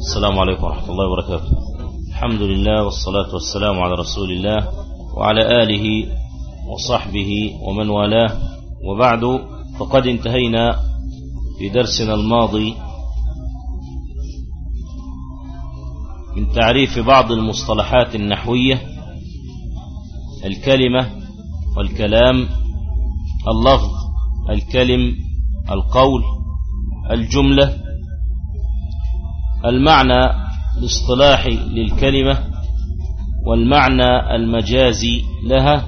السلام عليكم ورحمة الله وبركاته. الحمد لله والصلاة والسلام على رسول الله وعلى آله وصحبه ومن والاه. وبعد فقد انتهينا في درسنا الماضي من تعريف بعض المصطلحات النحوية الكلمة والكلام اللفظ الكلم القول الجملة المعنى الاصطلاحي للكلمة والمعنى المجازي لها.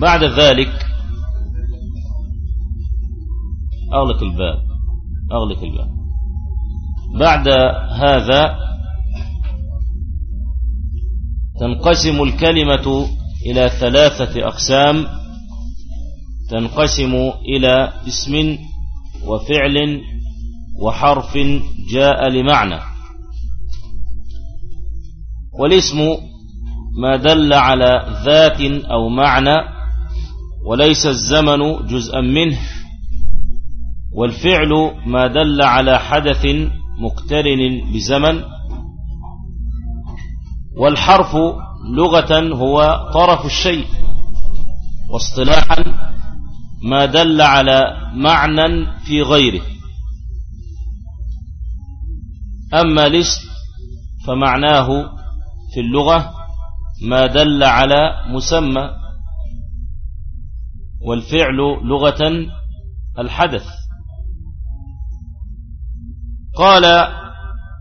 بعد ذلك أغلق الباب أغلق الباب. بعد هذا تنقسم الكلمة إلى ثلاثة أقسام. تنقسم إلى اسم وفعل وحرف جاء لمعنى. والاسم ما دل على ذات أو معنى وليس الزمن جزءا منه والفعل ما دل على حدث مقترن بزمن والحرف لغة هو طرف الشيء واصطلاحا ما دل على معنى في غيره. أما الاسم فمعناه في اللغة ما دل على مسمى والفعل لغة الحدث. قال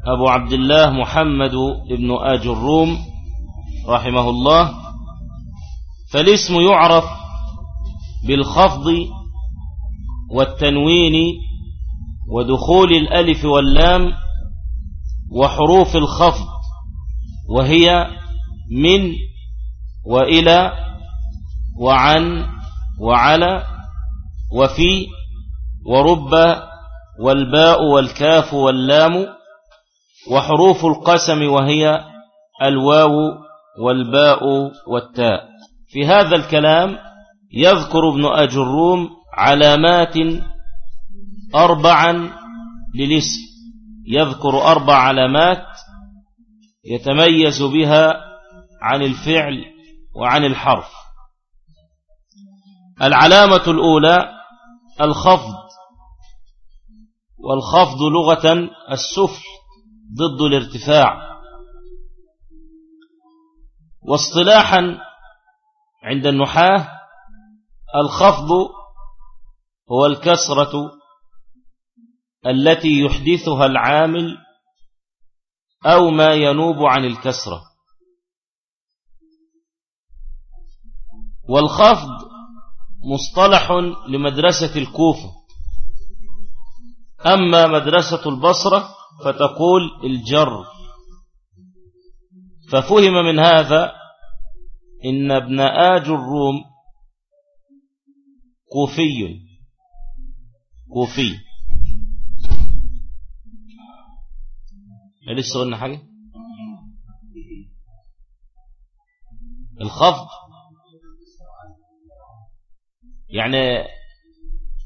أبو عبد الله محمد بن آج الروم رحمه الله فالاسم يعرف بالخفض والتنوين ودخول الألف واللام وحروف الخفض وهي من وإلى وعن وعلى وفي ورب والباء والكاف واللام وحروف القسم وهي الواو والباء والتاء. في هذا الكلام يذكر ابن أجروم علامات أربعا للاسم. يذكر أربع علامات يتميز بها عن الفعل وعن الحرف. العلامة الأولى الخفض والخفض لغة السفل ضد الارتفاع. واصطلاحا عند النحاة الخفض هو الكسرة التي يحدثها العامل أو ما ينوب عن الكسرة. والخفض مصطلح لمدرسة الكوفة. أما مدرسة البصرة فتقول الجر. ففهم من هذا إن ابن آج الروم كوفي. كوفي. لسه قلنا حاجة؟ الخفض. يعني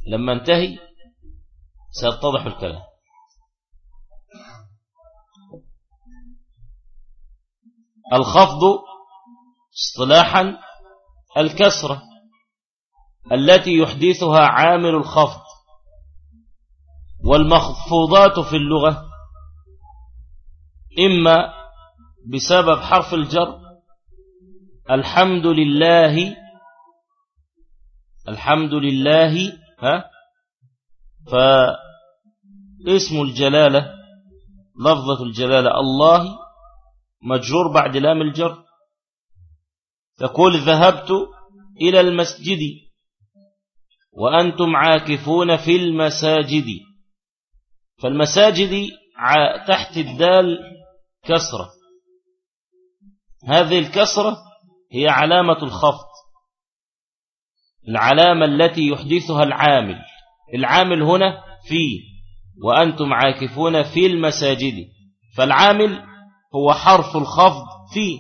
لما انتهي سيتضح الكلام. الخفض اصطلاحا الكسرة التي يحدثها عامل الخفض والمخفوضات في اللغة. إما بسبب حرف الجر الحمد لله الحمد لله ها فاسم الجلالة لفظة الجلالة الله مجرور بعد لام الجر. تقول ذهبت إلى المسجد وأنتم عاكفون في المساجد فالمساجد تحت الدال كسرة. هذه الكسرة هي علامة الخفض. العلامة التي يحدثها العامل. العامل هنا في وأنتم عاكفون في المساجد. فالعامل هو حرف الخفض في.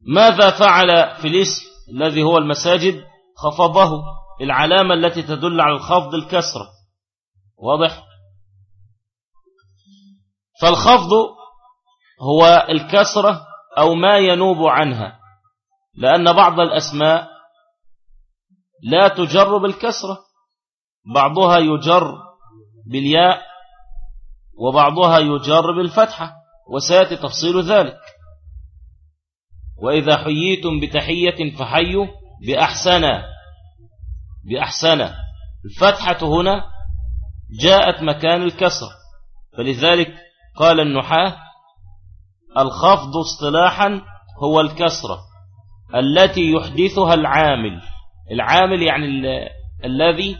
ماذا فعل في الاسم الذي هو المساجد؟ خفضه. العلامة التي تدل على الخفض الكسرة. واضح؟ فالخفض هو الكسرة أو ما ينوب عنها لأن بعض الأسماء لا تجر بالكسرة بعضها يجر بالياء وبعضها يجر بالفتحة وسيأتي تفصيل ذلك. وإذا حييتم بتحية فحيوا بأحسن بأحسن الفتحة هنا جاءت مكان الكسر فلذلك قال النحاة الخفض اصطلاحا هو الكسرة التي يحدثها العامل. العامل يعني ال الذي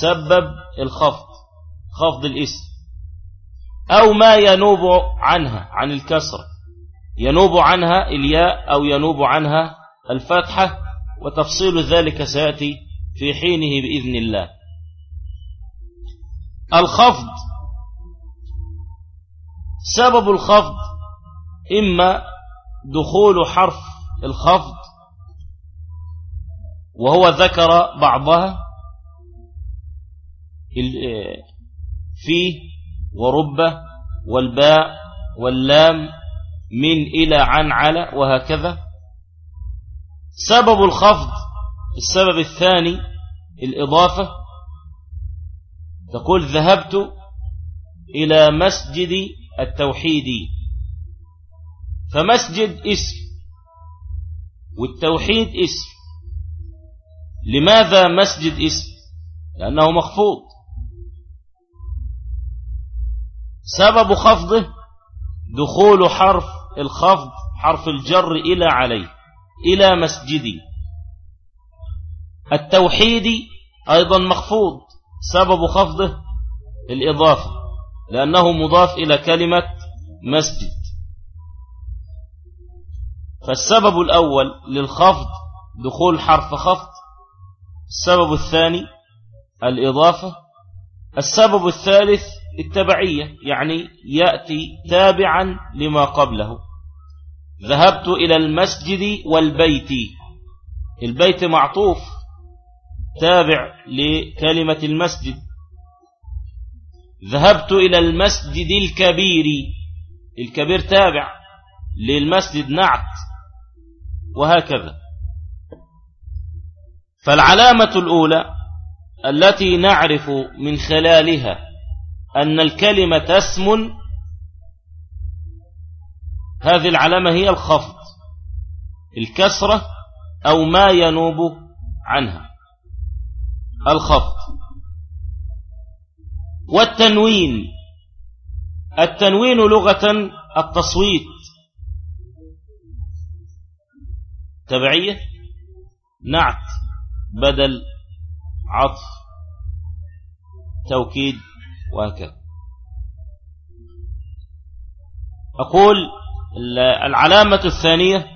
سبب الخفض خفض الاسم. أو ما ينوب عنها عن الكسرة. ينوب عنها الياء أو ينوب عنها الفتحة وتفصيل ذلك سيأتي في حينه بإذن الله. الخفض سبب الخفض إما دخول حرف الخفض وهو ذكر بعضها في ورب والباء واللام من إلى عن على وهكذا. سبب الخفض السبب الثاني الإضافة تقول ذهبت إلى مسجد التوحيد. فمسجد اسم والتوحيد اسم. لماذا مسجد اسم؟ لأنه مخفوض. سبب خفضه دخول حرف الخفض حرف الجر إلى عليه إلى مسجدي التوحيد أيضا مخفوض. سبب خفضه الإضافة. لأنه مضاف إلى كلمة مسجد. فالسبب الأول للخفض دخول حرف خفض. السبب الثاني الإضافة. السبب الثالث التبعية يعني يأتي تابعا لما قبله. ذهبت إلى المسجد والبيت. البيت معطوف تابع لكلمة المسجد. ذهبت إلى المسجد الكبير. الكبير تابع للمسجد نعت وهكذا. فالعلامة الأولى التي نعرف من خلالها أن الكلمة اسم هذه العلامة هي الخفض الكسرة أو ما ينوب عنها. الخفض. والتنوين. التنوين لغة التصويت. تبعية؟ نعت بدل عطف توكيد وهكذا. أقول العلامة الثانية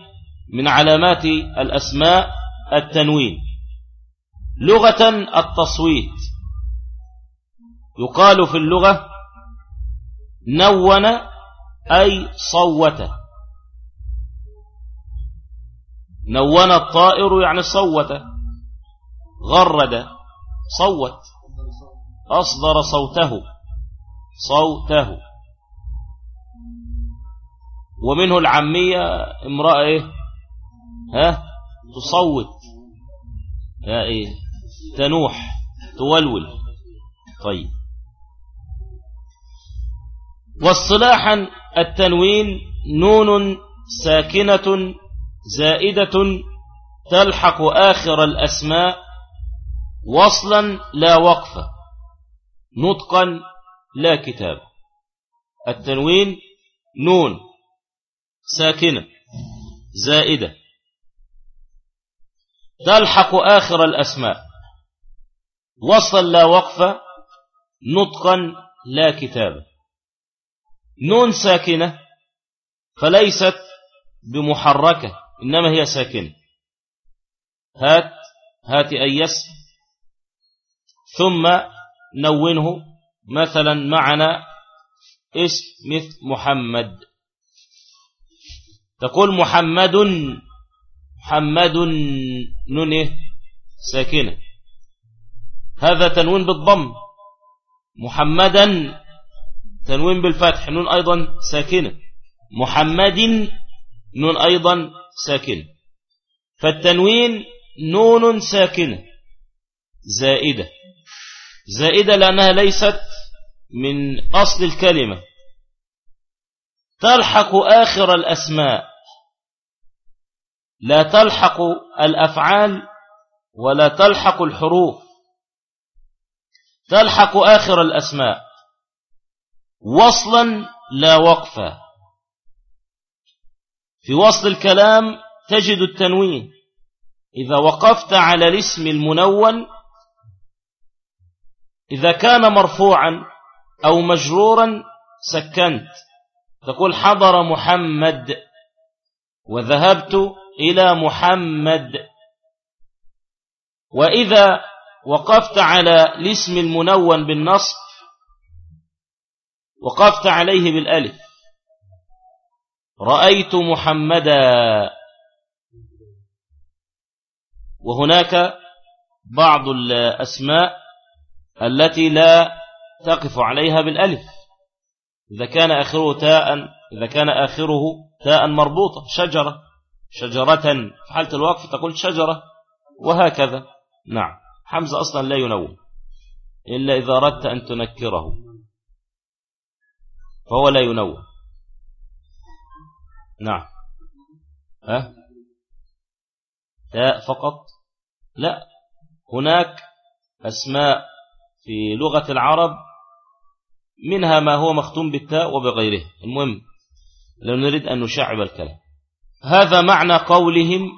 من علامات الأسماء التنوين. لغة التصويت. يقال في اللغة نون أي صوت. نون الطائر يعني صوت. غرد صوت. أصدر صوته. صوته. ومنه العامية امرأة إيه؟ ها؟ تصوت. يا إيه؟ تنوح تولول. طيب. واصطلاحا التنوين نون ساكنة زائدة تلحق آخر الأسماء وصلا لا وقفة نطقا لا كتاب. التنوين نون ساكنة زائدة تلحق آخر الأسماء وصلا لا وقفة نطقا لا كتاب. نون ساكنة فليست بمحركة إنما هي ساكنة. هات هات أيس ثم نونه مثلا معنا اسم مثل محمد. تقول محمد محمد نونه ساكنة. هذا تنوين بالضم. محمدا تنوين بالفتح نون أيضا ساكنة. محمد نون أيضا ساكنة. فالتنوين نون ساكنة. زائدة. زائدة لأنها ليست من أصل الكلمة. تلحق آخر الأسماء. لا تلحق الأفعال ولا تلحق الحروف. تلحق آخر الأسماء. وصلا لا وقفا. في وصل الكلام تجد التنوين. إذا وقفت على الاسم المنون إذا كان مرفوعا أو مجرورا سكنت. تقول حضر محمد وذهبت إلى محمد. وإذا وقفت على الاسم المنون بالنصب وقفت عليه بالألف. رأيت محمدا. وهناك بعض الأسماء التي لا تقف عليها بالألف. إذا كان آخره تاء إذا كان آخره تاء مربوطة. شجرة. شجرة. في حالة الوقف تقول شجرة. وهكذا. نعم. حمزة أصلا لا ينون إلا إذا أردت أن تنكره. فهو لا ينون نعم. ها؟ تاء فقط. لا. هناك أسماء في لغة العرب منها ما هو مختوم بالتاء وبغيره. المهم لو نريد أن نشعب الكلام. هذا معنى قولهم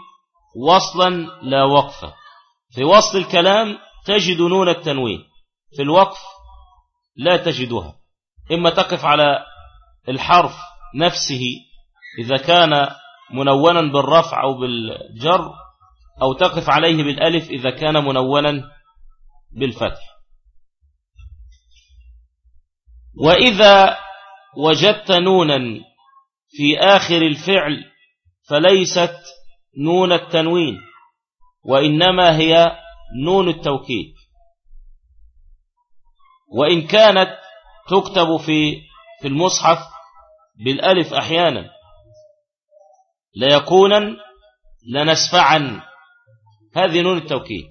وصلا لا وقفا في وصل الكلام تجد نون التنوين. في الوقف لا تجدها. إما تقف على الحرف نفسه إذا كان منونا بالرفع أو بالجر أو تقف عليه بالألف إذا كان منونا بالفتح. وإذا وجدت نونا في آخر الفعل فليست نون التنوين وإنما هي نون التوكيد. وإن كانت تكتب في في المصحف بالألف أحيانا. ليكونا لنسفعا هذه نون التوكيد.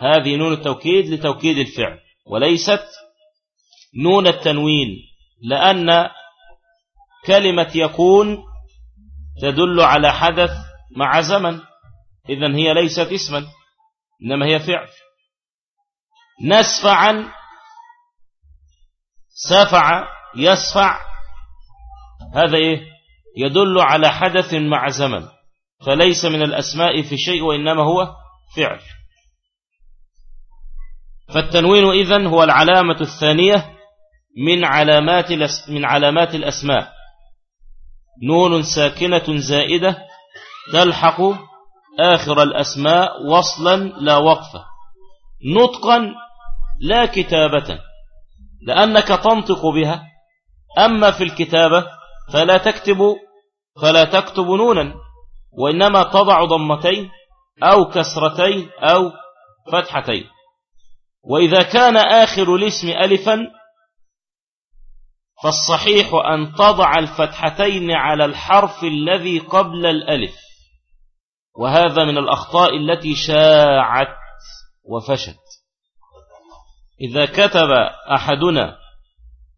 هذه نون التوكيد لتوكيد الفعل. وليست نون التنوين لأن كلمة يكون تدل على حدث مع زمن. إذن هي ليست اسما إنما هي فعل. نسفعا سفع يسفع هذا إيه؟ يدل على حدث مع زمن فليس من الأسماء في شيء وإنما هو فعل. فالتنوين إذن هو العلامة الثانية من علامات من علامات الأسماء. نون ساكنة زائدة تلحق آخر الأسماء وصلا لا وقفة. نطقا لا كتابة. لأنك تنطق بها. أما في الكتابة فلا تكتب فلا تكتب نونا وإنما تضع ضمتين أو كسرتين أو فتحتين. وإذا كان آخر الاسم ألفا فالصحيح أن تضع الفتحتين على الحرف الذي قبل الألف. وهذا من الأخطاء التي شاعت وفشت إذا كتب أحدنا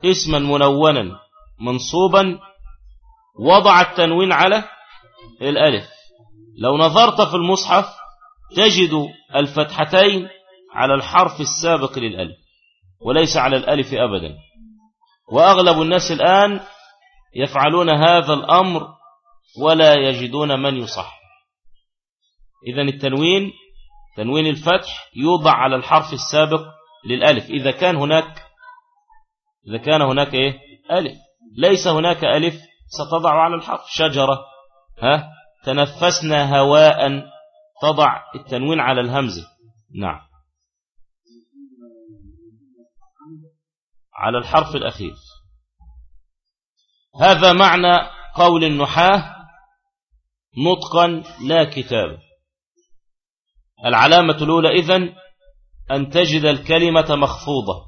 اسما منونا منصوبا وضع التنوين على الألف. لو نظرت في المصحف تجد الفتحتين على الحرف السابق للألف وليس على الألف أبدا. وأغلب الناس الآن يفعلون هذا الأمر ولا يجدون من يصح. إذا التنوين تنوين الفتح يوضع على الحرف السابق للألف. إذا كان هناك إذا كان هناك إيه؟ ألف. ليس هناك ألف ستضع على الحرف. شجرة. ها؟ تنفسنا هواء تضع التنوين على الهمزة. نعم. على الحرف الأخير. هذا معنى قول النحاة نطقا لا كتابة العلامة الأولى إذن أن تجد الكلمة مخفوضة.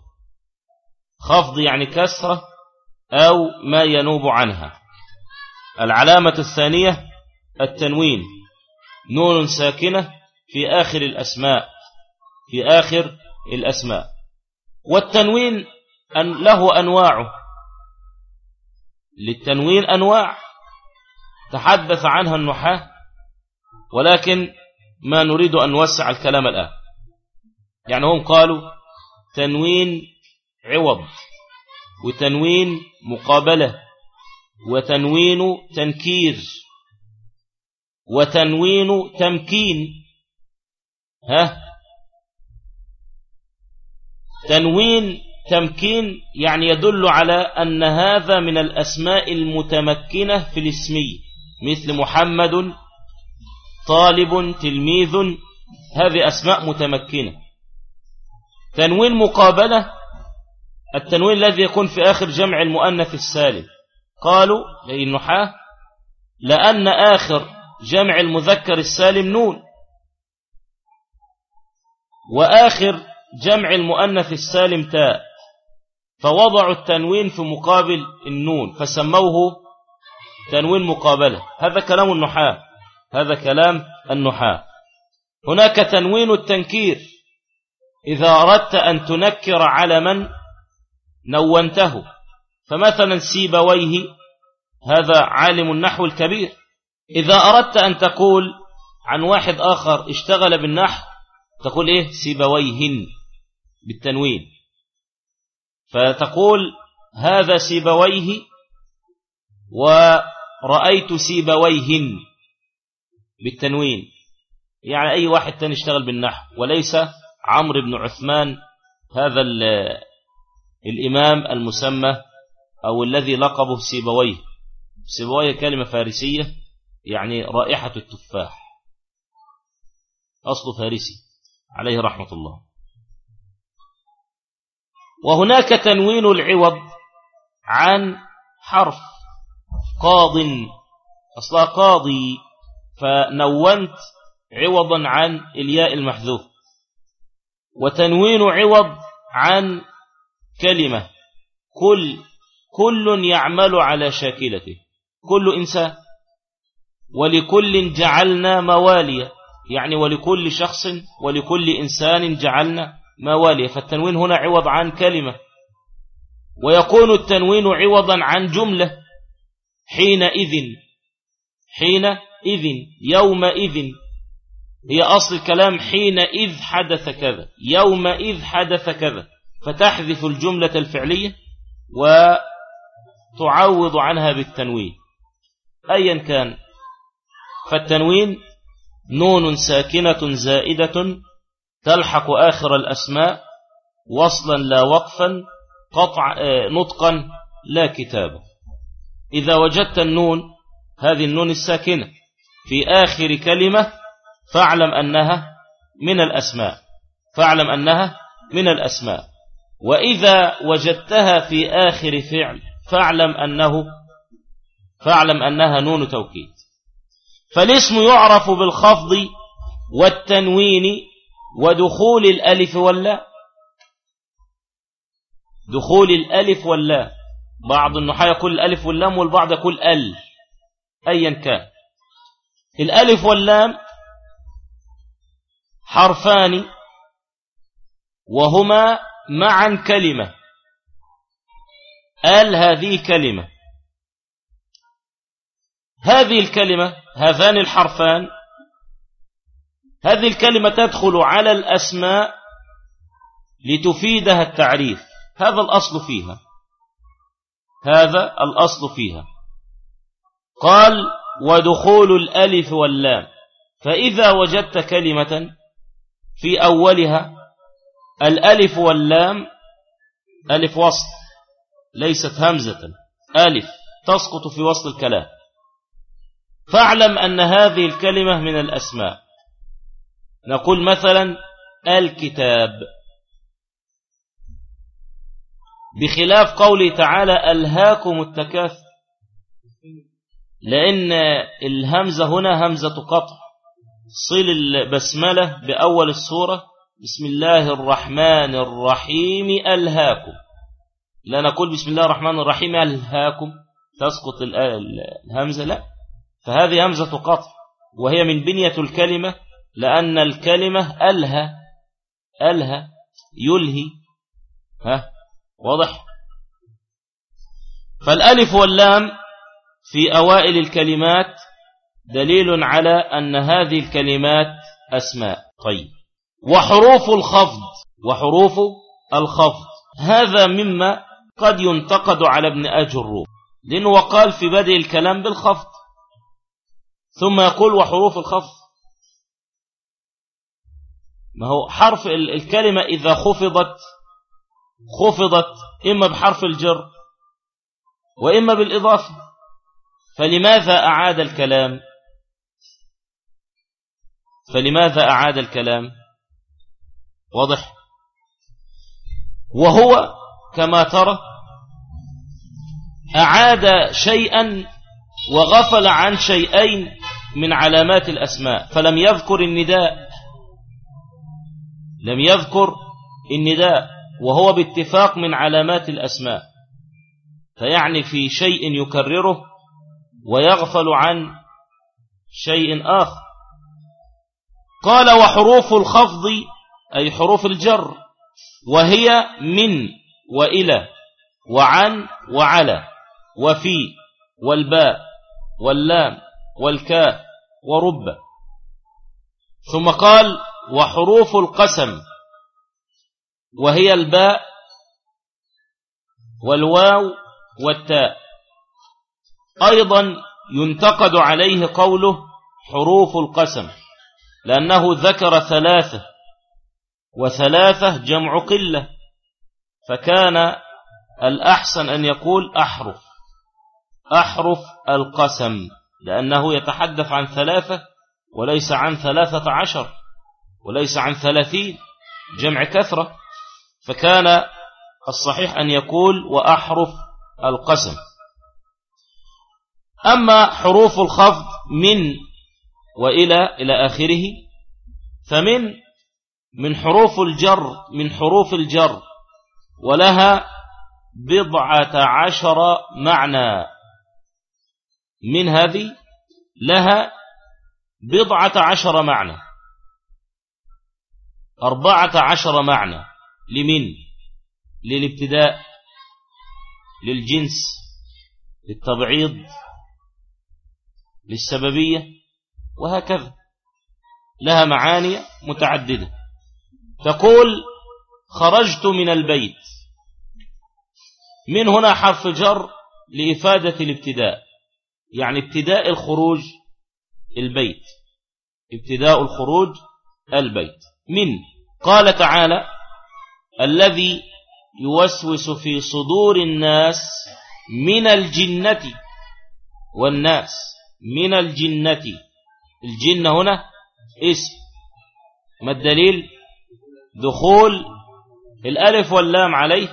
خفض يعني كسرة أو ما ينوب عنها. العلامة الثانية التنوين. نون ساكنة في آخر الأسماء. في آخر الأسماء. والتنوين أن له أنواعه للتنوين أنواع. تحدث عنها النحاة. ولكن ما نريد أن نوسع الكلام الآن. يعني هم قالوا تنوين عوض وتنوين مقابلة وتنوين تنكير وتنوين تمكين. ها؟ تنوين تمكين يعني يدل على أن هذا من الأسماء المتمكنة في الاسمي مثل محمد طالب تلميذ هذه أسماء متمكنة. تنوين مقابلة؟ التنوين الذي يكون في آخر جمع المؤنث السالم. قالوا أي النحاة؟ لأن آخر جمع المذكر السالم نون. وآخر جمع المؤنث السالم تاء. فوضعوا التنوين في مقابل النون فسموه تنوين مقابلة. هذا كلام النحاة. هذا كلام النحاة. هناك تنوين التنكير. إذا أردت أن تنكر على من نونته فمثلا سيبويه هذا عالم النحو الكبير. إذا أردت أن تقول عن واحد آخر اشتغل بالنحو تقول إيه؟ سيبويهن بالتنوين. فتقول هذا سيبويه ورأيت سيبويهن بالتنوين. يعني أي واحد تاني اشتغل بالنحو وليس عمرو بن عثمان هذا الإمام المسمى أو الذي لقبه سيبويه. سيبويه كلمة فارسية يعني رائحة التفاح. أصل فارسي عليه رحمة الله. وهناك تنوين العوض عن حرف قاض. أصلها قاضي فنونت عوضا عن الياء المحذوف. وتنوين عوض عن كلمة. كل كل يعمل على شاكلته. كل إنسان. ولكل جعلنا مواليا يعني ولكل شخص ولكل إنسان جعلنا مواليا فالتنوين هنا عوض عن كلمة. ويكون التنوين عوضا عن جملة. حينئذ حينئذ يومئذ. هي أصل الكلام حينئذ حدث كذا يومئذ حدث كذا. فتحذف الجملة الفعلية وتعوض عنها بالتنوين. أيا كان. فالتنوين نون ساكنة زائدة تلحق آخر الأسماء وصلا لا وقفا قطع آه، نطقا لا كتابة إذا وجدت النون هذه النون الساكنة في آخر كلمة فاعلم أنها من الأسماء. فاعلم أنها من الأسماء. وإذا وجدتها في آخر فعل فاعلم أنه فاعلم أنها نون توكيد. فالاسم يعرف بالخفض والتنوين ودخول الألف واللا. دخول الألف واللا. بعض النحاة يقول الألف واللام والبعض يقول ال أيا كان. الألف واللام حرفان وهما معا كلمة. آل هذه كلمة. هذه الكلمة هذان الحرفان هذه الكلمة تدخل على الأسماء لتفيدها التعريف. هذا الأصل فيها. هذا الأصل فيها. قال ودخول الألف واللام فإذا وجدت كلمة في أولها الألف واللام ألف وصل ليست همزة ألف تسقط في وصل الكلام. فاعلم أن هذه الكلمة من الأسماء. نقول مثلا الكتاب. بخلاف قوله تعالى ألهاكم التكاثر لأن الهمزة هنا همزة قطع. صل البسملة بأول السورة. بسم الله الرحمن الرحيم. ألهاكم. لا نقول بسم الله الرحمن الرحيم ألهاكم. تسقط الهمزة لا. فهذه همزة قطع وهي من بنية الكلمة لأن الكلمة ألهى ألهى يلهي. ها واضح؟ فالألف واللام في أوائل الكلمات دليل على أن هذه الكلمات أسماء. طيب. وحروف الخفض. وحروف الخفض. هذا مما قد ينتقد على ابن أجر لأنه وقال في بدء الكلام بالخفض. ثم يقول وحروف الخفض. ما هو حرف الكلمة إذا خفضت خفضت إما بحرف الجر وإما بالإضافة. فلماذا أعاد الكلام؟ فلماذا أعاد الكلام؟ واضح. وهو كما ترى أعاد شيئا وغفل عن شيئين من علامات الأسماء فلم يذكر النداء. لم يذكر النداء وهو باتفاق من علامات الأسماء. فيعني في شيء يكرره ويغفل عن شيء آخر. قال وحروف الخفض أي حروف الجر وهي من وإلى وعن وعلى وفي والباء واللام والكاف ورب. ثم قال وحروف القسم وهي الباء والواو والتاء. أيضا ينتقد عليه قوله حروف القسم. لأنه ذكر ثلاثة وثلاثة جمع قلة فكان الأحسن أن يقول أحرف أحرف القسم لأنه يتحدث عن ثلاثة وليس عن ثلاثة عشر وليس عن ثلاثين جمع كثرة فكان الصحيح أن يقول وأحرف القسم. أما حروف الخفض من وإلى إلى آخره. فمن من حروف الجر من حروف الجر. ولها بضعة عشر معنى. من هذه لها بضعة عشر معنى. أربعة عشر معنى. لمن؟ للابتداء للجنس للتبعيض للسببية. وهكذا. لها معاني متعددة. تقول خرجت من البيت. من هنا حرف جر لإفادة الابتداء. يعني ابتداء الخروج البيت. ابتداء الخروج البيت. من؟ قال تعالى الذي يوسوس في صدور الناس من الجنة والناس من الجنة. الجنة هنا اسم. ما الدليل؟ دخول الألف واللام عليه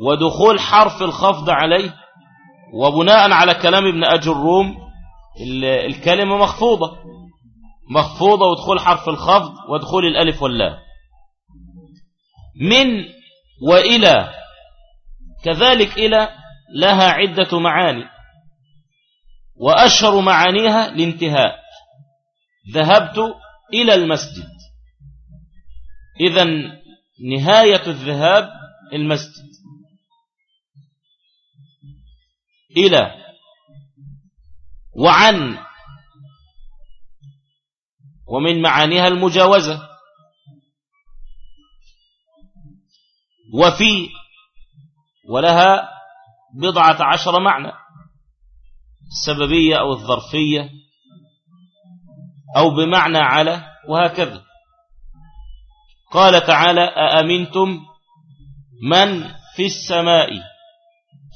ودخول حرف الخفض عليه وبناء على كلام ابن أجروم الكلمة مخفوضة. مخفوضة ودخول حرف الخفض ودخول الألف واللام. من وإلى كذلك إلى لها عدة معاني. وأشهر معانيها الانتهاء. ذهبت إلى المسجد. إذا نهاية الذهاب المسجد. إلى. وعن. ومن معانيها المجاوزة. وفي. ولها بضعة عشر معنى. السببية أو الظرفية أو بمعنى على وهكذا. قال تعالى أأمنتم من في السماء؟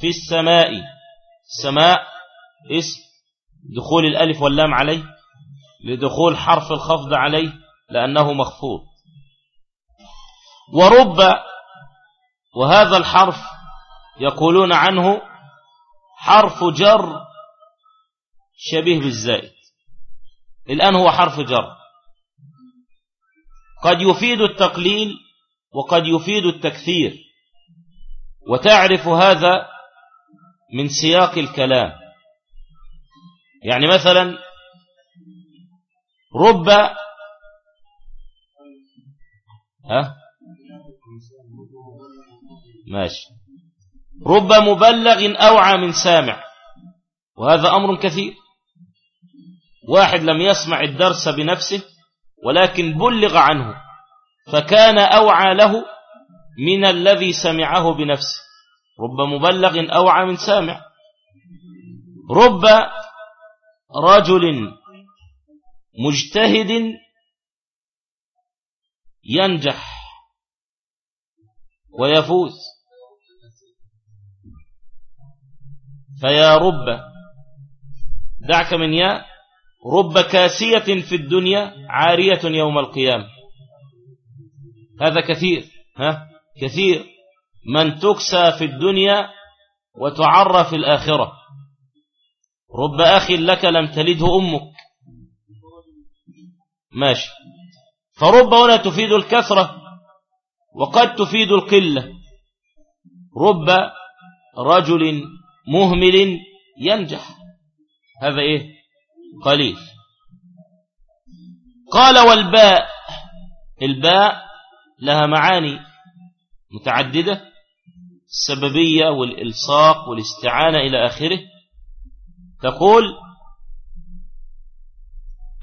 في السماء. السماء اسم دخول الألف واللام عليه لدخول حرف الخفض عليه لأنه مخفوض. ورب وهذا الحرف يقولون عنه حرف جر شبيه بالزائد. الآن هو حرف جر. قد يفيد التقليل وقد يفيد التكثير. وتعرف هذا من سياق الكلام. يعني مثلا رب ها؟ ماشي. رب مبلغ أوعى من سامع. وهذا أمر كثير. واحد لم يسمع الدرس بنفسه ولكن بلغ عنه فكان أوعى له من الذي سمعه بنفسه. رب مبلغ أوعى من سامع. رب رجل مجتهد ينجح ويفوز. فيا رب دعك من يا رب كاسية في الدنيا عارية يوم القيامة. هذا كثير ها؟ كثير. من تكسى في الدنيا وتعرى في الآخرة. رب أخ لك لم تلده أمك. ماشي. فرب هنا تفيد الكثرة وقد تفيد القلة. رب رجل مهمل ينجح. هذا إيه؟ قليل. قال والباء الباء لها معاني متعددة السببية والإلصاق والاستعانة إلى آخره. تقول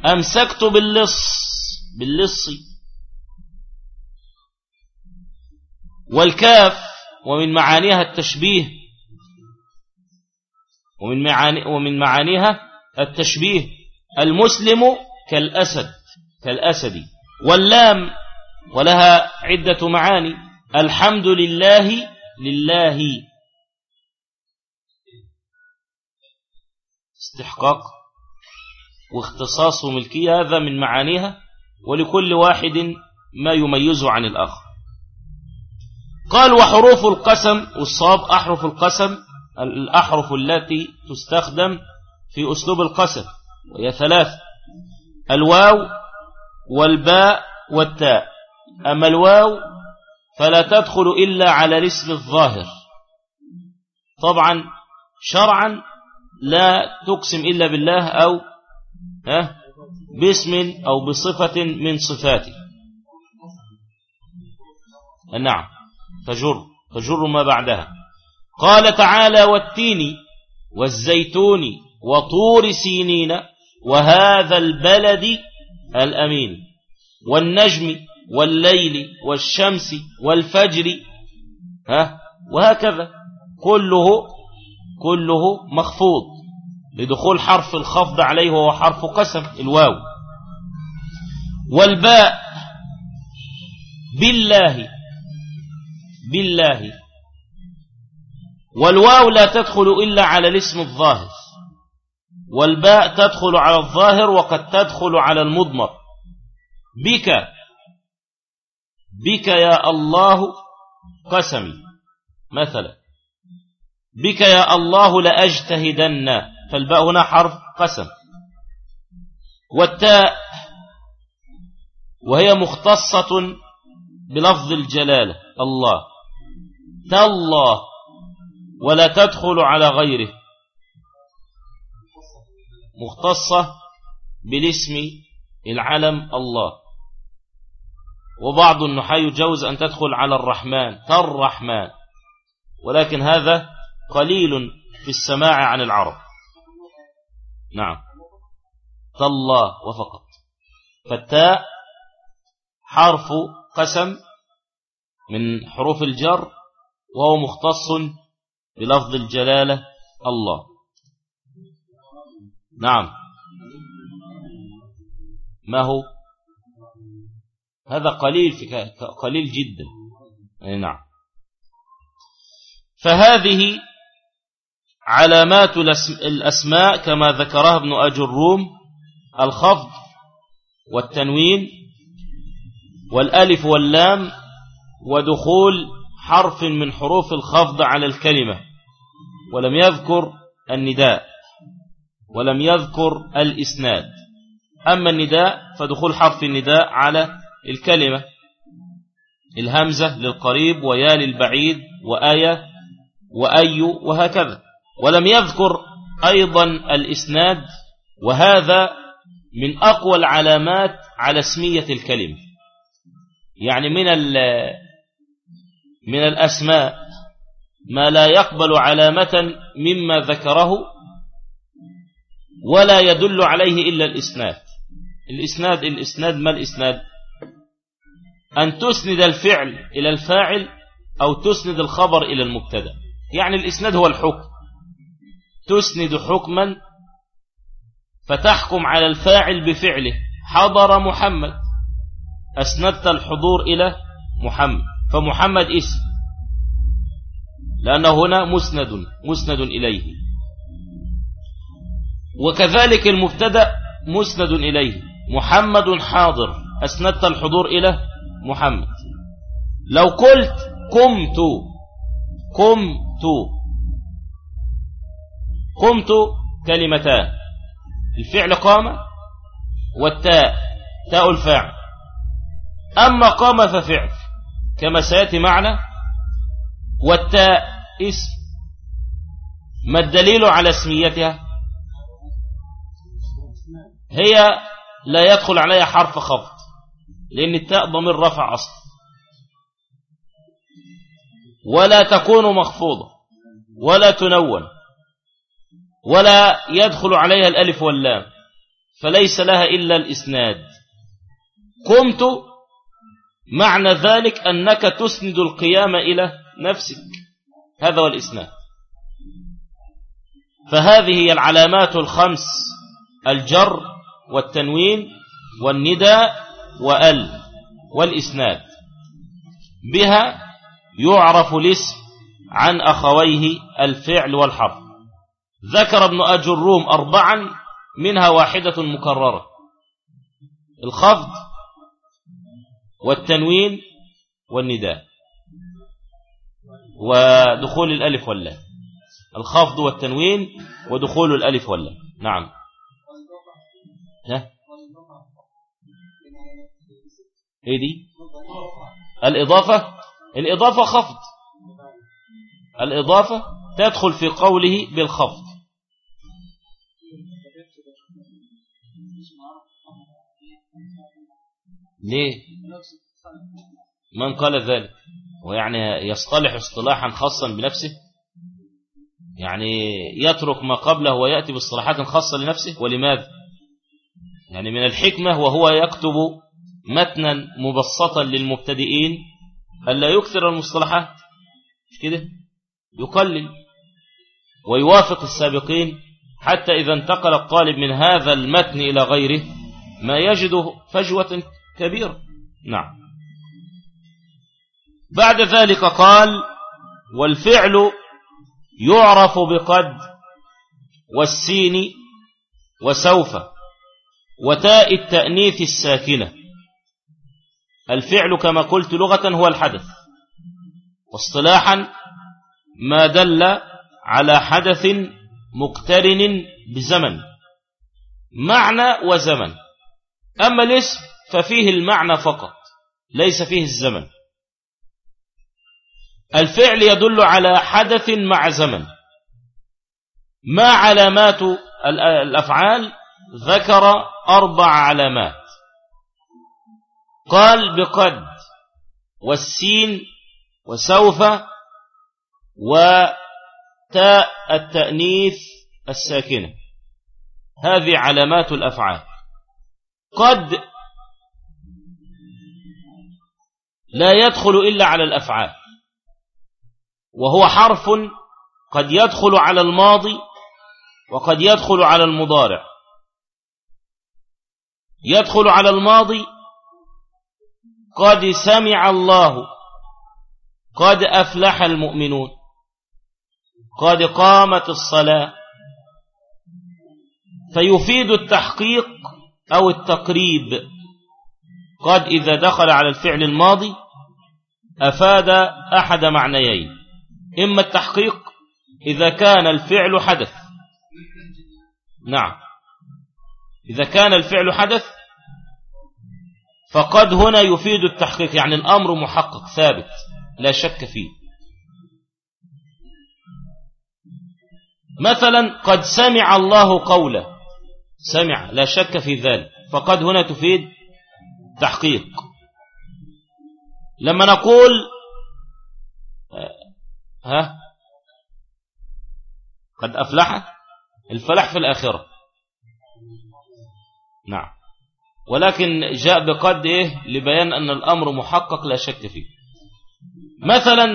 أمسكت باللص باللص والكاف ومن معانيها التشبيه ومن معاني ومن معانيها التشبيه المسلم كالأسد كالأسد. واللام ولها عدة معاني. الحمد لله لله. استحقاق واختصاص وملكية هذا من معانيها. ولكل واحد ما يميزه عن الآخر. قال وحروف القسم والصاب أحرف القسم الأحرف التي تستخدم في أسلوب القسم وهي ثلاث الواو والباء والتاء. أما الواو فلا تدخل إلا على الاسم الظاهر. طبعا شرعا لا تقسم إلا بالله أو ها باسم أو بصفة من صفاته نعم تجر تجر ما بعدها. قال تعالى والتين والزيتون وطور سينين وهذا البلد الأمين والنجم والليل والشمس والفجر ها؟ وهكذا. كله كله مخفوض. لدخول حرف الخفض عليه وهو حرف قسم الواو. والباء بالله بالله. والواو لا تدخل إلا على الاسم الظاهر. والباء تدخل على الظاهر وقد تدخل على المضمر. بك. بك يا الله قسمي. مثلا. بك يا الله لأجتهدن. فالباء هنا حرف قسم. والتاء وهي مختصة بلفظ الجلالة. الله. تالله. ولا تدخل على غيره. مختصة بالاسم العلم الله. وبعض النحاة يجوز أن تدخل على الرحمن تالرحمن ولكن هذا قليل في السماع عن العرب. نعم. تالله وفقط. فالتاء حرف قسم من حروف الجر وهو مختص بلفظ الجلالة الله. نعم. ما هو؟ هذا قليل في قليل جدا. أي نعم. فهذه علامات الأسماء كما ذكرها ابن أجروم الخفض والتنوين والألف واللام ودخول حرف من حروف الخفض على الكلمة. ولم يذكر النداء. ولم يذكر الإسناد. أما النداء فدخول حرف النداء على الكلمة. الهمزة للقريب ويا للبعيد وآية وأي وهكذا. ولم يذكر أيضا الإسناد وهذا من أقوى العلامات على اسمية الكلمة. يعني من من الأسماء ما لا يقبل علامة مما ذكره ولا يدل عليه إلا الإسناد. الإسناد الإسناد ما الإسناد؟ أن تسند الفعل إلى الفاعل أو تسند الخبر إلى المبتدأ. يعني الإسناد هو الحكم. تسند حكما فتحكم على الفاعل بفعله. حضر محمد. أسندت الحضور إلى محمد. فمحمد اسم. لأنه هنا مسند مسند إليه. وكذلك المبتدأ مسند إليه. محمد حاضر. أسندت الحضور إلى محمد. لو قلت قمت قمت قمت كلمتان الفعل قام والتاء تاء الفاعل. أما قام ففعل. كما سيأتي معنا والتاء اسم. ما الدليل على اسميتها؟ هي لا يدخل عليها حرف خفض لأن التاء ضمير رفع أصلا. ولا تكون مخفوضة ولا تنون ولا يدخل عليها الألف واللام فليس لها إلا الإسناد. قمت معنى ذلك أنك تسند القيام إلى نفسك. هذا هو الإسناد. فهذه هي العلامات الخمس الجر والتنوين والنداء وأل والإسناد بها يعرف الاسم عن أخويه الفعل والحرف. ذكر ابن أجر الروم أربعا منها واحدة مكررة. الخفض والتنوين والنداء ودخول الألف واللام. الخفض والتنوين ودخول الألف واللام. نعم. ها؟ إيه دي؟ الإضافة؟ الإضافة خفض. الإضافة تدخل في قوله بالخفض. ليه؟ من قال ذلك؟ ويعني يصطلح اصطلاحا خاصا بنفسه؟ يعني يترك ما قبله ويأتي باصطلاحات خاصة لنفسه؟ ولماذا؟ يعني من الحكمة وهو يكتب متنا مبسطا للمبتدئين ألا يكثر المصطلحات مش كده؟ يقلل ويوافق السابقين حتى إذا انتقل الطالب من هذا المتن إلى غيره ما يجد فجوة كبيرة. نعم. بعد ذلك قال والفعل يعرف بقد والسين وسوف. وتاء التأنيث الساكنة. الفعل كما قلت لغة هو الحدث. واصطلاحا ما دل على حدث مقترن بزمن. معنى وزمن. أما الاسم ففيه المعنى فقط ليس فيه الزمن. الفعل يدل على حدث مع زمن. ما علامات الأفعال ذكر أربع علامات. قال بقد والسين وسوف وتاء التأنيث الساكنة. هذه علامات الأفعال. قد لا يدخل إلا على الأفعال. وهو حرف قد يدخل على الماضي وقد يدخل على المضارع. يدخل على الماضي. قد سمع الله. قد أفلح المؤمنون. قد قامت الصلاة. فيفيد التحقيق أو التقريب. قد إذا دخل على الفعل الماضي أفاد أحد معنيين. إما التحقيق إذا كان الفعل حدث. نعم. إذا كان الفعل حدث فقد هنا يفيد التحقيق يعني الأمر محقق ثابت لا شك فيه. مثلا قد سمع الله قوله سمع لا شك في ذلك فقد هنا تفيد تحقيق. لما نقول ها قد أفلح الفلاح في الآخرة. نعم. ولكن جاء بقد إيه؟ لبيان أن الأمر محقق لا شك فيه. مثلا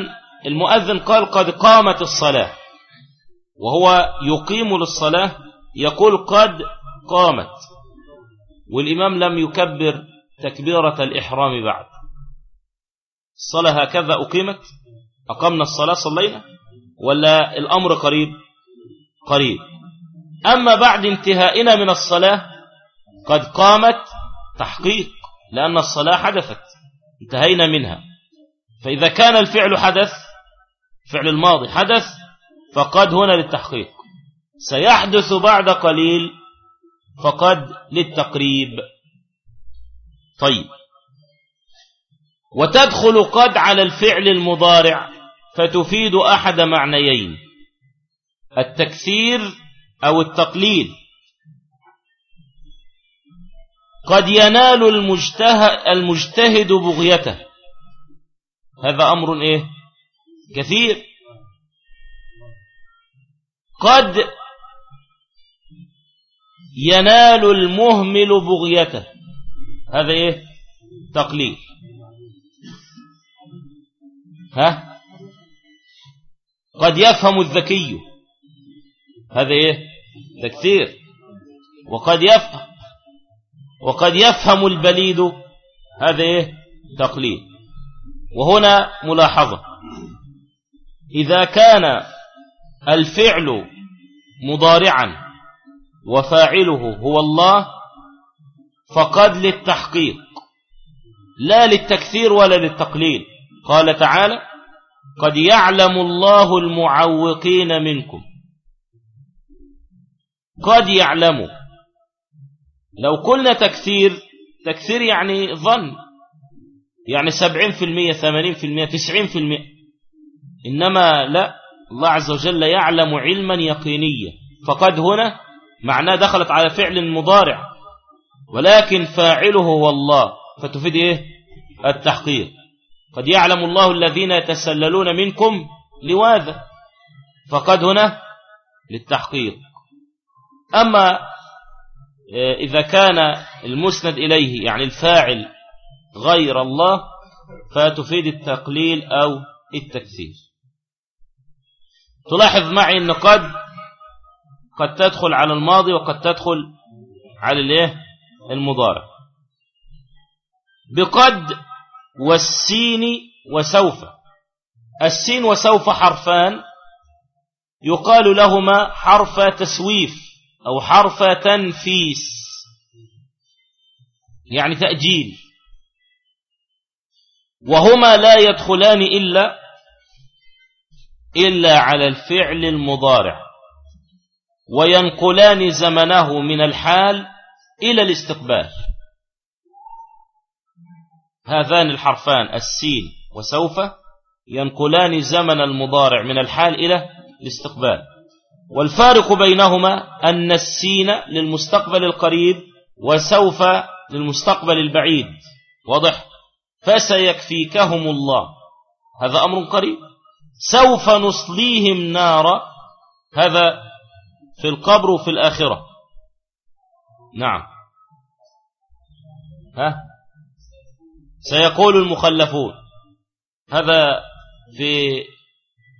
المؤذن قال قد قامت الصلاة وهو يقيم للصلاة يقول قد قامت والإمام لم يكبر تكبيرة الإحرام بعد. الصلاة هكذا أقيمت؟ أقمنا الصلاة صلينا؟ ولا الأمر قريب؟ قريب. أما بعد انتهائنا من الصلاة قد قامت تحقيق لأن الصلاة حدثت انتهينا منها. فإذا كان الفعل حدث فعل الماضي حدث فقد هنا للتحقيق. سيحدث بعد قليل فقد للتقريب. طيب. وتدخل قد على الفعل المضارع فتفيد أحد معنيين التكثير أو التقليل. قد ينال المجتهد بغيته. هذا أمر إيه؟ كثير. قد ينال المهمل بغيته. هذا إيه؟ تقليل. ها؟ قد يفهم الذكي. هذا إيه؟ تكثير. وقد يفهم وقد يفهم البليد هذا إيه؟ تقليل وهنا ملاحظة. إذا كان الفعل مضارعا وفاعله هو الله فقد للتحقيق. لا للتكثير ولا للتقليل. قال تعالى قد يعلم الله المعوقين منكم قد يعلم. لو قلنا تكثير تكثير يعني ظن يعني سبعين في المية ثمانين في المية تسعين في المية. إنما لا الله عز وجل يعلم علما يقينيا. فقد هنا معناه دخلت على فعل مضارع. ولكن فاعله هو الله. فتفيد إيه؟ التحقيق. قد يعلم الله الذين يتسللون منكم لواذا. فقد هنا للتحقيق. أما إذا كان المسند إليه يعني الفاعل غير الله فتفيد التقليل أو التكثير. تلاحظ معي أن قد قد تدخل على الماضي وقد تدخل على الإيه؟ المضارع. بقد والسين وسوف. السين وسوف حرفان يقال لهما حرف تسويف. أو حرف تنفيس. يعني تأجيل. وهما لا يدخلان إلا إلا على الفعل المضارع. وينقلان زمنه من الحال إلى الاستقبال. هذان الحرفان السين وسوف ينقلان زمن المضارع من الحال إلى الاستقبال. والفارق بينهما أن السين للمستقبل القريب وسوف للمستقبل البعيد. واضح؟ فسيكفيكهم الله. هذا أمر قريب. سوف نصليهم نارا. هذا في القبر وفي الآخرة. نعم. ها؟ سيقول المخلفون. هذا في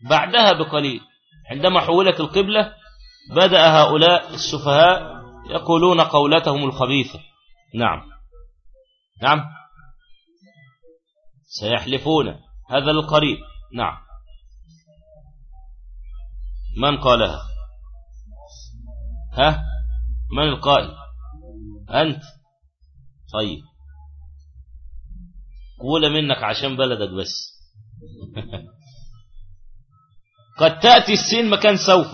بعدها بقليل. عندما حولت القبلة بدأ هؤلاء السفهاء يقولون قولتهم الخبيثة. نعم. نعم. سيحلفون هذا القريب. نعم. من قالها؟ ها؟ من القائل؟ أنت. طيب. قولة منك عشان بلدك بس. قد تأتي السين مكان سوف.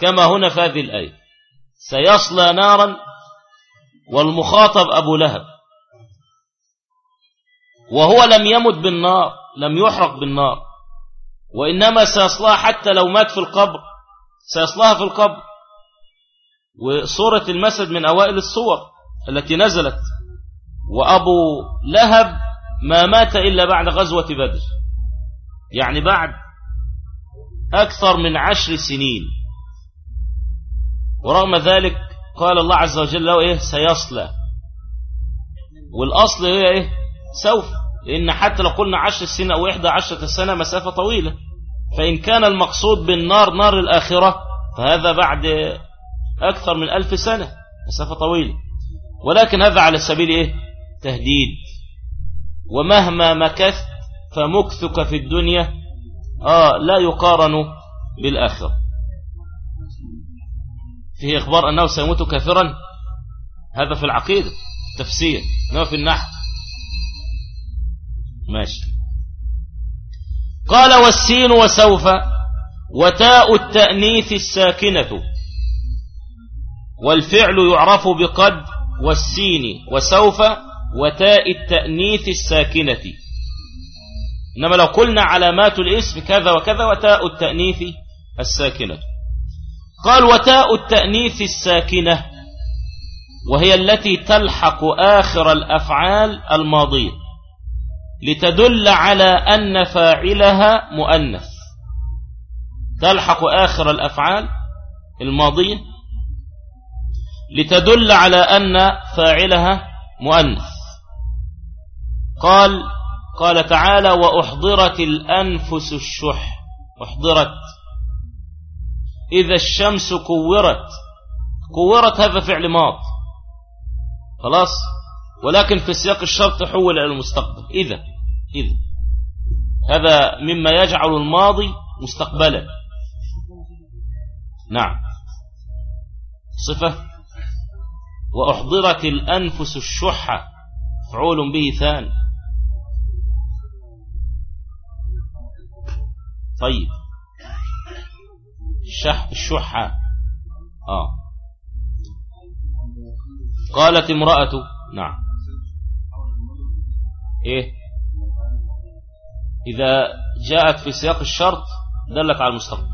كما هنا في هذه الآية. سيصلى نارا والمخاطب أبو لهب. وهو لم يمت بالنار لم يحرق بالنار. وإنما سيصلى حتى لو مات في القبر. سيصلها في القبر. وصورة المسد من أوائل الصور التي نزلت. وأبو لهب ما مات إلا بعد غزوة بدر. يعني بعد أكثر من عشر سنين. ورغم ذلك قال الله عز وجل له إيه؟ سيصلى. والأصل هي إيه؟ سوف. لأن حتى لو قلنا عشر سنين أو إحدى عشرة سنة مسافة طويلة. فإن كان المقصود بالنار نار الآخرة فهذا بعد أكثر من ألف سنة مسافة طويلة. ولكن هذا على سبيل إيه؟ تهديد. ومهما مكثت فمكثك في الدنيا آه لا يقارن بالآخرة فيه إخبار أنه سيموت كافرا هذا في العقيدة تفسير إنما في النحو. ماشي. قال والسين وسوف وتاء التأنيث الساكنة. والفعل يعرف بقد والسين وسوف وتاء التأنيث الساكنة. إنما لو قلنا علامات الإسم كذا وكذا وتاء التأنيث الساكنة. قال وتاء التأنيث الساكنة وهي التي تلحق آخر الأفعال الماضية لتدل على أن فاعلها مؤنث. تلحق آخر الأفعال الماضية لتدل على أن فاعلها مؤنث. قال قال تعالى وأحضرت الأنفس الشح. أحضرت. إذا الشمس كورت. كورت هذا فعل ماض. خلاص؟ ولكن في سياق الشرط حول إلى المستقبل. إذا إذا. هذا مما يجعل الماضي مستقبلا. نعم. صفة. وأحضرت الأنفس الشحة فعول به ثان. طيب. الشح الشحة آه. قالت امرأة نعم. إيه؟ إذا جاءت في سياق الشرط دلت على المستقبل.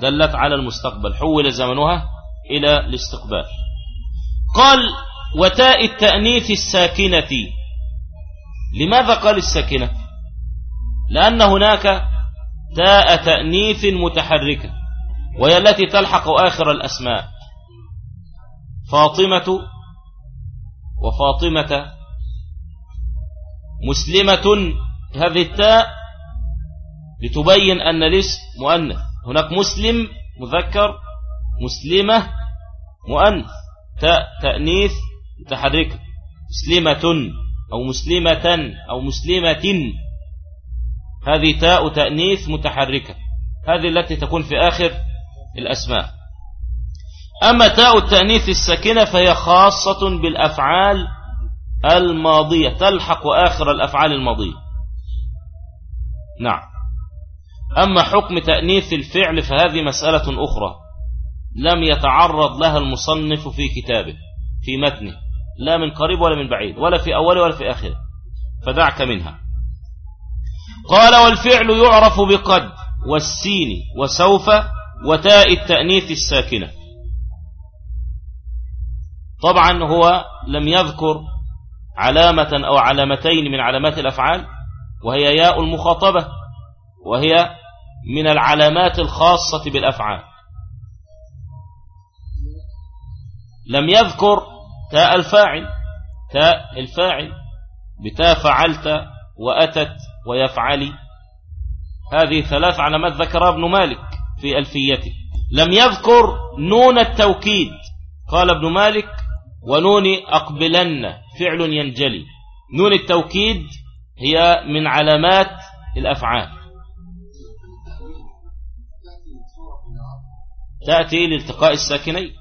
دلت على المستقبل. حول زمنها إلى الاستقبال. قال وتاء التأنيث الساكنة. لماذا قال الساكنة؟ لأن هناك تاء تأنيث متحركة وهي التي تلحق آخر الأسماء. فاطمة وفاطمة مسلمة هذه التاء لتبين أن الاسم مؤنث. هناك مسلم مذكر مسلمة مؤنث. تاء تأنيث متحركة مسلمة أو مسلمة أو مسلمة. هذه تاء تأنيث متحركة هذه التي تكون في آخر الأسماء. أما تاء التأنيث الساكنة فهي خاصة بالأفعال الماضية تلحق آخر الأفعال الماضية. نعم. أما حكم تأنيث الفعل فهذه مسألة أخرى لم يتعرض لها المصنف في كتابه في متنه لا من قريب ولا من بعيد ولا في أوله ولا في آخره فدعك منها. قال والفعل يعرف بقد والسين وسوف وتاء التأنيث الساكنة. طبعا هو لم يذكر علامة أو علامتين من علامات الأفعال وهي ياء المخاطبة وهي من العلامات الخاصة بالأفعال. لم يذكر تاء الفاعل تاء الفاعل بتاء فعلت وأتت ويفعلي هذه ثلاث علامات ذكرها ابن مالك في ألفيته. لم يذكر نون التوكيد. قال ابن مالك ونون أقبلن. فعل ينجلي. نون التوكيد هي من علامات الأفعال. تأتي لالتقاء الساكنين.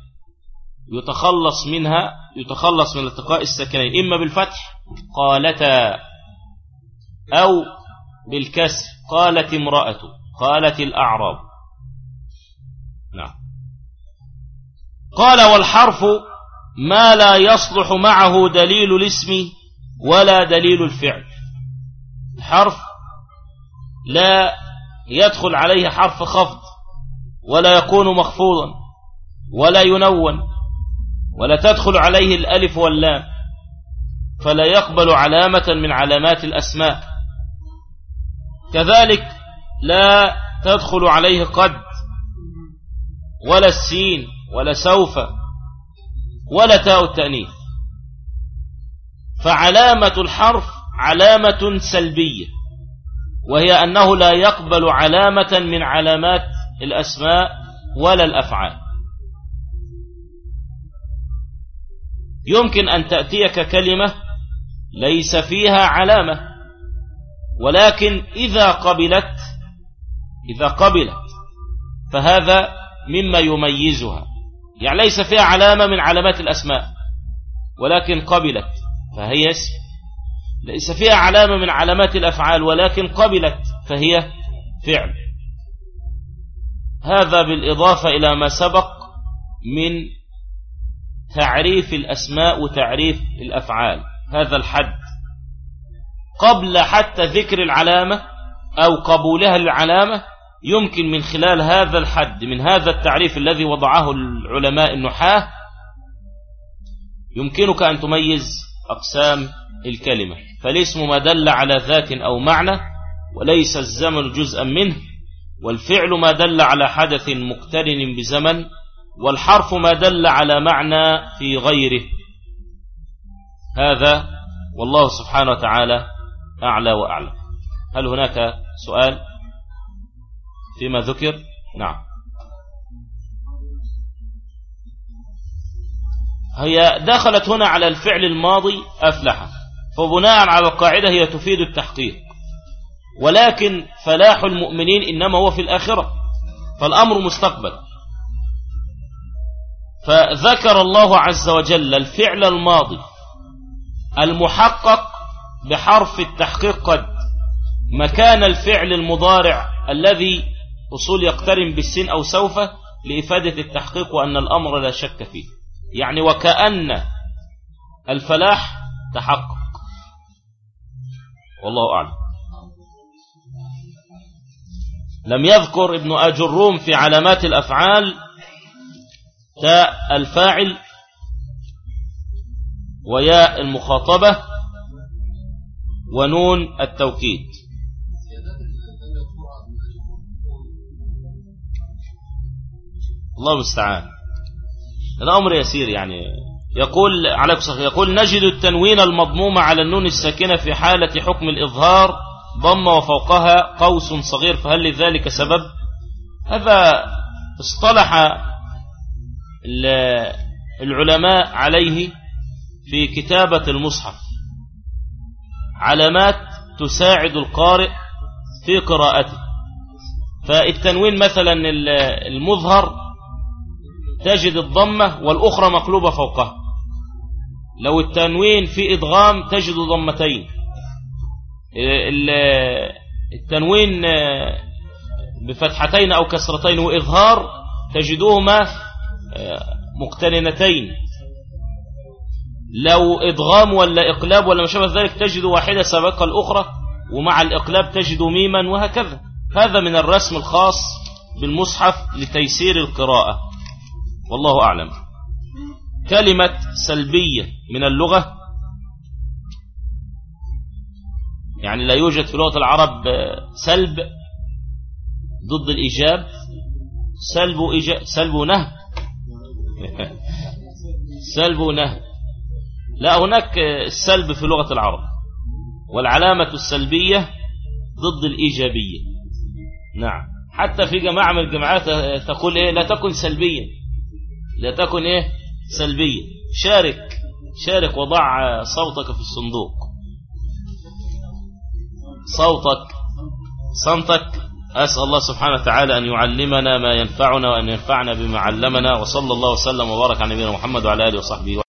يتخلص منها يتخلص من التقاء الساكنين. إما بالفتح قالتا. أو بالكسر قالت امرأة قالت الأعراب. نعم. قال والحرف ما لا يصلح معه دليل الاسم ولا دليل الفعل. حرف لا يدخل عليه حرف خفض ولا يكون مخفوضا ولا ينون ولا تدخل عليه الألف واللام. فلا يقبل علامة من علامات الأسماء. كذلك لا تدخل عليه قد ولا السين ولا سوف ولا تاء التأنيث. فعلامة الحرف علامة سلبية وهي أنه لا يقبل علامة من علامات الأسماء ولا الأفعال. يمكن أن تأتيك كلمة ليس فيها علامة. ولكن إذا قبلت إذا قبلت فهذا مما يميزها. يعني ليس فيها علامة من علامات الأسماء ولكن قبلت فهي اسم. ليس فيها علامة من علامات الأفعال ولكن قبلت فهي فعل. هذا بالإضافة إلى ما سبق من تعريف الأسماء وتعريف الأفعال. هذا الحد. قبل حتى ذكر العلامة أو قبولها للعلامة يمكن من خلال هذا الحد من هذا التعريف الذي وضعه العلماء النحاة يمكنك أن تميز أقسام الكلمة. فالاسم ما دل على ذات أو معنى وليس الزمن جزءا منه والفعل ما دل على حدث مقترن بزمن والحرف ما دل على معنى في غيره. هذا والله سبحانه وتعالى أعلى وأعلى. هل هناك سؤال فيما ذكر؟ نعم. هي دخلت هنا على الفعل الماضي أفلح فبناء على القاعدة هي تفيد التحقيق. ولكن فلاح المؤمنين إنما هو في الآخرة فالأمر مستقبل. فذكر الله عز وجل الفعل الماضي المحقق بحرف التحقيق قد. مكان الفعل المضارع الذي أصول يقترن بالسين أو سوف لإفادة التحقيق وأن الأمر لا شك فيه. يعني وكأن الفلاح تحقق. والله أعلم. لم يذكر ابن أجروم في علامات الأفعال تاء الفاعل وياء المخاطبة ونون التوكيد. الله المستعان. الأمر يسير يعني. يقول عليك يقول نجد التنوين المضموم على النون الساكنة في حالة حكم الإظهار ضم وفوقها قوس صغير فهل لذلك سبب؟ هذا اصطلح العلماء عليه في كتابة المصحف. علامات تساعد القارئ في قراءته. فالتنوين مثلا المظهر تجد الضمة والأخرى مقلوبة فوقها. لو التنوين في إدغام تجد ضمتين. التنوين بفتحتين أو كسرتين وإظهار تجدوهما مقترنتين لو إدغام ولا إقلاب ولا ما شابه ذلك تجد واحدة سبق الأخرى ومع الإقلاب تجد ميما وهكذا. هذا من الرسم الخاص بالمصحف لتيسير القراءة. والله أعلم. كلمة سلبية من اللغة يعني لا يوجد في لغة العرب سلب ضد الإيجاب. سلب إيجاب سلب نهب. سلب نهب. لا هناك السلب في لغة العرب والعلامة السلبية ضد الإيجابية. نعم. حتى في جماعة من الجماعات تقول إيه لا تكن سلبيا. لا تكن إيه سلبيا. شارك شارك وضع صوتك في الصندوق. صوتك صمتك. أسأل الله سبحانه وتعالى أن يعلمنا ما ينفعنا وأن ينفعنا بما علمنا وصلى الله وسلم وبارك على نبينا محمد وعلى آله وصحبه